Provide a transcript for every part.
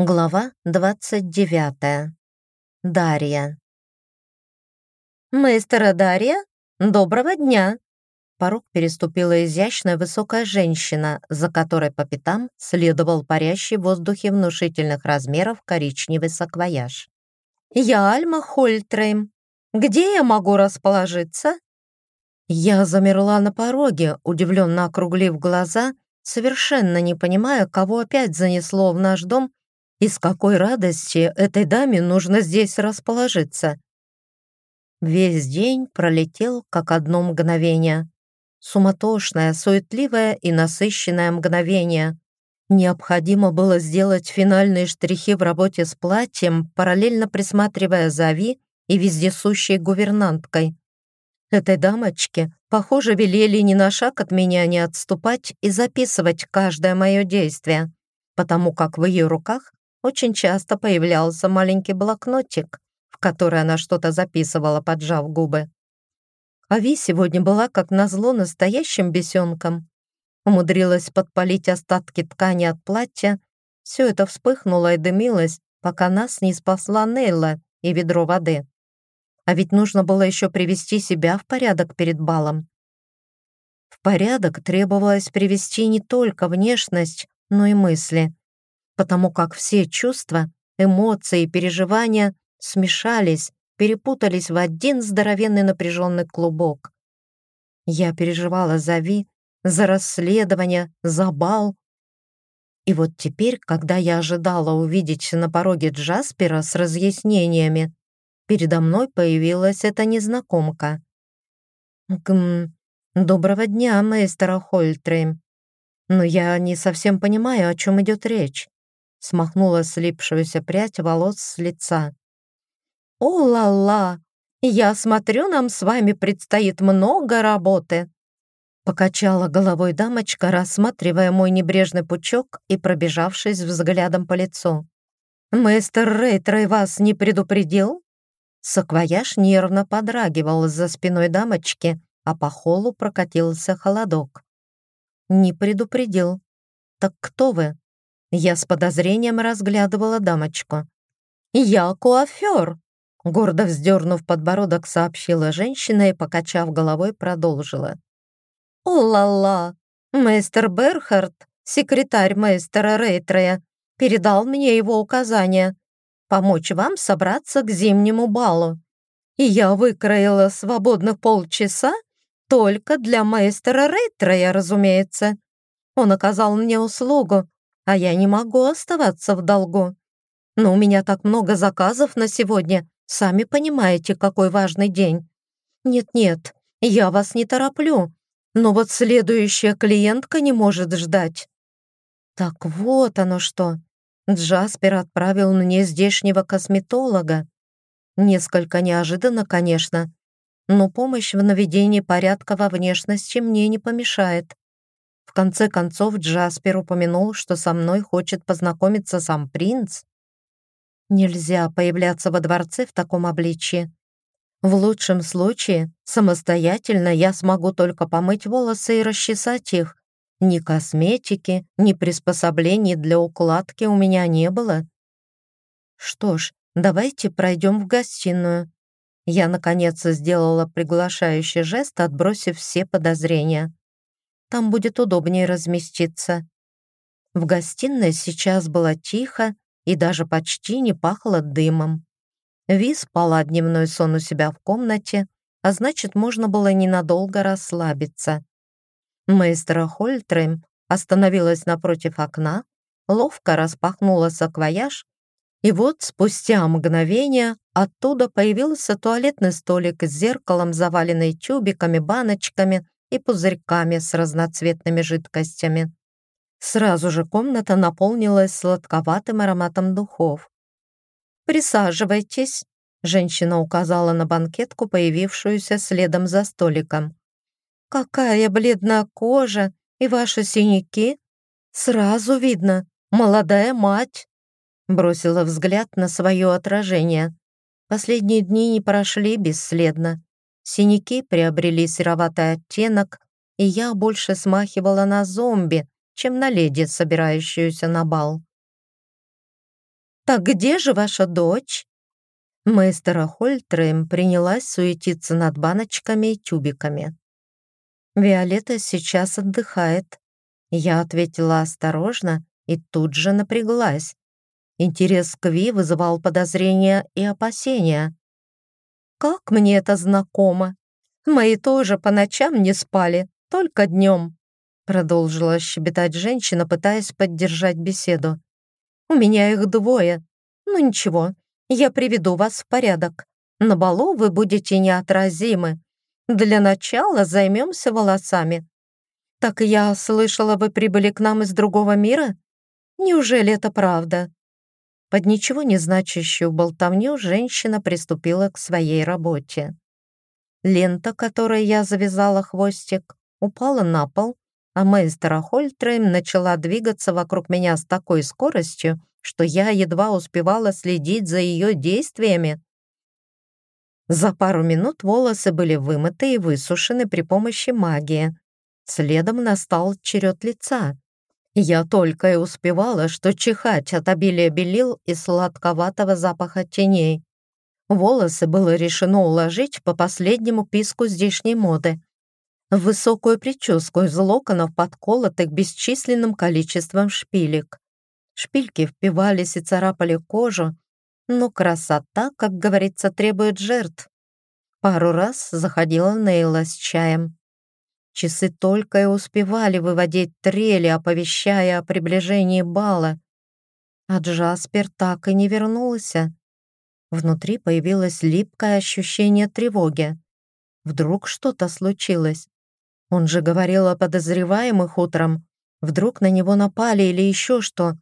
Глава 29. Дарья. «Мастера Дарья, доброго дня!» Порог переступила изящная высокая женщина, за которой по пятам следовал парящий в воздухе внушительных размеров коричневый саквояж. «Я Альма Хольтрейм. Где я могу расположиться?» Я замерла на пороге, удивленно округлив глаза, совершенно не понимая, кого опять занесло в наш дом и с какой радости этой даме нужно здесь расположиться. Весь день пролетел как одно мгновение. Суматошное, суетливое и насыщенное мгновение. Необходимо было сделать финальные штрихи в работе с платьем, параллельно присматривая за Ви и вездесущей гувернанткой. Этой дамочке, похоже, велели ни на шаг от меня не отступать и записывать каждое мое действие, потому как в ее руках очень часто появлялся маленький блокнотик, в который она что-то записывала, поджав губы. Ави сегодня была, как назло, настоящим бесенком. Умудрилась подпалить остатки ткани от платья. Все это вспыхнуло и дымилось, пока нас не спасла Нейла и ведро воды. А ведь нужно было еще привести себя в порядок перед балом. В порядок требовалось привести не только внешность, но и мысли потому как все чувства, эмоции и переживания смешались, перепутались в один здоровенный напряженный клубок. Я переживала за Ви, за расследование, за бал. И вот теперь, когда я ожидала увидеть на пороге Джаспера с разъяснениями, передо мной появилась эта незнакомка. «Гм, доброго дня, мейстер Хольтрейм. Но я не совсем понимаю, о чем идет речь смахнула слипшуюся прядь волос с лица. «О-ла-ла! Я смотрю, нам с вами предстоит много работы!» Покачала головой дамочка, рассматривая мой небрежный пучок и пробежавшись взглядом по лицу. «Мистер Рейтрей вас не предупредил?» Саквояж нервно подрагивал за спиной дамочки, а по холу прокатился холодок. «Не предупредил. Так кто вы?» Я с подозрением разглядывала дамочку. «Я куафер», — гордо вздернув подбородок, сообщила женщина и, покачав головой, продолжила. «О-ла-ла! Мейстер Берхард, секретарь мейстера Рейтрея, передал мне его указания помочь вам собраться к зимнему балу. И я выкроила свободных полчаса только для мейстера Рейтрея, разумеется. Он оказал мне услугу, а я не могу оставаться в долгу. Но у меня так много заказов на сегодня, сами понимаете, какой важный день. Нет-нет, я вас не тороплю, но вот следующая клиентка не может ждать. Так вот оно что. Джаспер отправил мне здешнего косметолога. Несколько неожиданно, конечно, но помощь в наведении порядка во внешности мне не помешает. Конце концов Джаспер упомянул, что со мной хочет познакомиться сам принц. Нельзя появляться во дворце в таком обличье. В лучшем случае, самостоятельно я смогу только помыть волосы и расчесать их. Ни косметики, ни приспособлений для укладки у меня не было. Что ж, давайте пройдем в гостиную. Я, наконец, сделала приглашающий жест, отбросив все подозрения. Там будет удобнее разместиться. В гостиной сейчас было тихо и даже почти не пахло дымом. Ви спала дневной сон у себя в комнате, а значит, можно было ненадолго расслабиться. Мейстера Хольтрем остановилась напротив окна, ловко распахнула саквояж, и вот спустя мгновение оттуда появился туалетный столик с зеркалом, заваленный тюбиками, баночками и пузырьками с разноцветными жидкостями. Сразу же комната наполнилась сладковатым ароматом духов. «Присаживайтесь», — женщина указала на банкетку, появившуюся следом за столиком. «Какая бледная кожа и ваши синяки! Сразу видно, молодая мать!» Бросила взгляд на свое отражение. Последние дни не прошли бесследно. Синяки приобрели сероватый оттенок, и я больше смахивала на зомби, чем на леди, собирающуюся на бал. «Так где же ваша дочь?» Мейстера Хольтрейм принялась суетиться над баночками и тюбиками. «Виолетта сейчас отдыхает», — я ответила осторожно и тут же напряглась. Интерес к Ви вызывал подозрения и опасения. «Как мне это знакомо! Мои тоже по ночам не спали, только днем», продолжила щебетать женщина, пытаясь поддержать беседу. «У меня их двое. Ну ничего, я приведу вас в порядок. На балу вы будете неотразимы. Для начала займемся волосами. Так я слышала, вы прибыли к нам из другого мира? Неужели это правда?» Под ничего не значащую болтовню женщина приступила к своей работе. Лента, которой я завязала хвостик, упала на пол, а мейстера Хольтрейм начала двигаться вокруг меня с такой скоростью, что я едва успевала следить за ее действиями. За пару минут волосы были вымыты и высушены при помощи магии. Следом настал черед лица. Я только и успевала, что чихать от обилия белил и сладковатого запаха теней. Волосы было решено уложить по последнему писку здешней моды. В высокую прическу из локонов, подколотых бесчисленным количеством шпилек. Шпильки впивались и царапали кожу, но красота, как говорится, требует жертв. Пару раз заходила Нейла с чаем. Часы только и успевали выводить трели, оповещая о приближении бала. А Джаспер так и не вернулся. Внутри появилось липкое ощущение тревоги. Вдруг что-то случилось. Он же говорил о подозреваемых утром. Вдруг на него напали или еще что.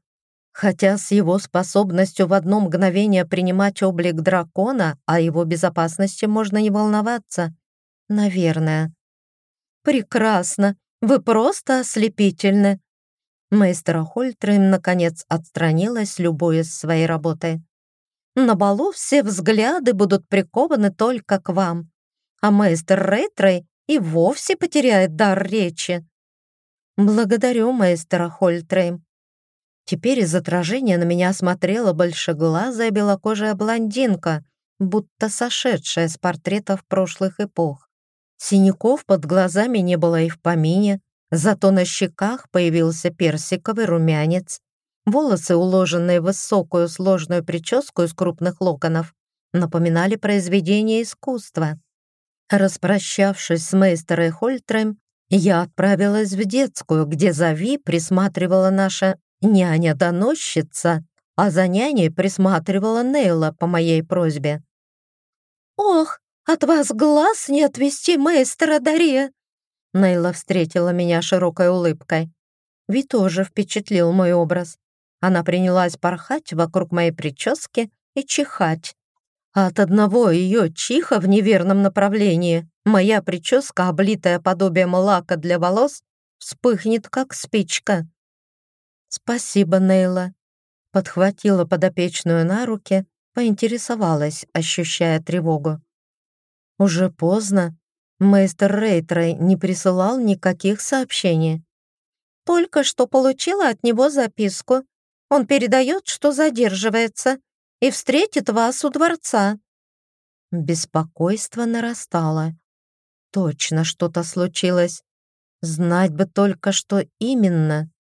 Хотя с его способностью в одно мгновение принимать облик дракона, о его безопасности можно не волноваться. Наверное. «Прекрасно! Вы просто ослепительны!» Мейстера Хольтрейм, наконец, отстранилась, любуясь своей работой. «На балу все взгляды будут прикованы только к вам, а мейстер Рейтрей и вовсе потеряет дар речи». «Благодарю, мейстера Хольтрейм». Теперь из отражения на меня смотрела большеглазая белокожая блондинка, будто сошедшая с портретов прошлых эпох. Синяков под глазами не было и в помине, зато на щеках появился персиковый румянец. Волосы, уложенные в высокую сложную прическу из крупных локонов, напоминали произведение искусства. Распрощавшись с мейстерой Хольтрем, я отправилась в детскую, где за Ви присматривала наша няня-доносчица, а за няней присматривала Нейла по моей просьбе. «Ох, от вас глаз не отвести, маэстро Дарья!» Нейла встретила меня широкой улыбкой. Ви тоже впечатлил мой образ. Она принялась порхать вокруг моей прически и чихать. А от одного ее чиха в неверном направлении моя прическа, облитая подобием лака для волос, вспыхнет, как спичка. «Спасибо, Нейла», — подхватила подопечную на руки, поинтересовалась, ощущая тревогу. Уже поздно. Мейстер Рейтрей не присылал никаких сообщений. Только что получила от него записку. Он передает, что задерживается и встретит вас у дворца. Беспокойство нарастало. Точно что-то случилось. Знать бы только, что именно.